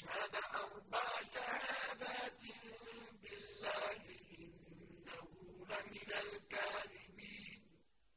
أشهد أو بالغ